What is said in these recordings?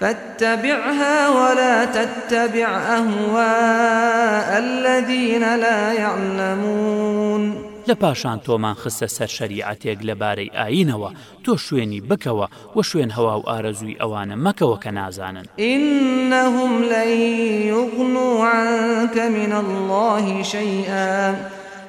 فاتبعها ولا تتبع اهواء الذین لا یعلمون. لە پاشان تۆمان خستە سەر شەریعەتێک لە بارەی ئایینەوە، تۆ شوێنی بکەوە و شوێن هەوا و ئارەزووی ئەوانە مەکەوە کە نازانن. انهم لن یغنوا عنک من اللە شیئا.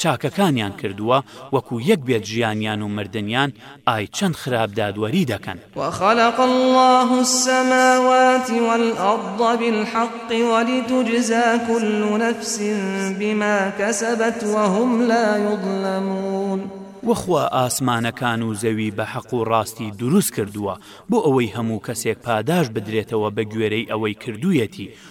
چاکەکانیان کردووە وەکو یەک بێت ژیانیان و مردنیان ئای چەند خراپ دادوەری دەکەن. وخلق اللە السماوات والارض بالحق ولتجزی کل نفس بما کسبت وهم لا یظلمون. وخوا ئاسمانەکان و زەوی بە حەق و ڕاستی دروست کردووە بۆ ئەوەی هەموو کەسێک پاداشت بدرێتەوە بە گوێرەی ئەوەی کردوویەتی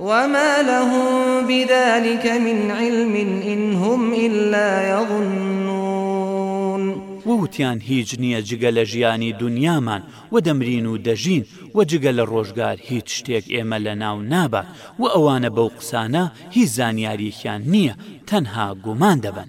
وما لهم بذلک من علم ان هم الا یظنون. ووتیان هیچ نییە جگە لە ژیانی دونیامان و دەمرین و دەژین و جگە لە ڕۆژگار هیچ شتێک ئێمە لەناو نابات و ئەوانە بەو قسانە هیچ زانیاریەکیان نییە تەنها گومان دەبەن.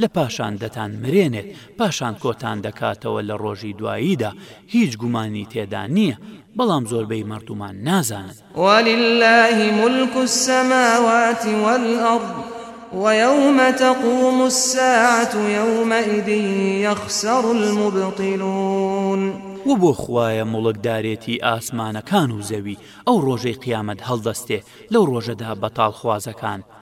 لە پاشان دەتان مرێنێت پاشان کۆتان دەکاتەوە لە ڕۆژی دواییدا هیچ گومانی تێدا نییە بەڵام زۆربەی مەردومان نازانن. وللە ملک السماوات والارض ویوم تقوم الساعە یومئذ یخسر المبطلون. وە بۆ خوایە موڵکدارێتی ئاسمانەکان و زەوی ئەو ڕۆژەی قیامەت هەڵدەستێ لەو ڕۆژەدا بەتاڵخوازەکان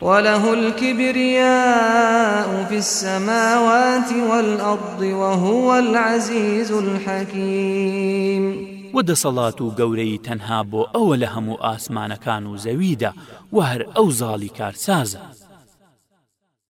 وله الکبریاء فی السموات والارض وهو العزیز الحکیم. وە دەسەڵات و گەورەیی تەنها بۆ ئەوە لە هەموو ئاسمانەکان و زەویدا وە هەر ئەو زاڵی کارسازە.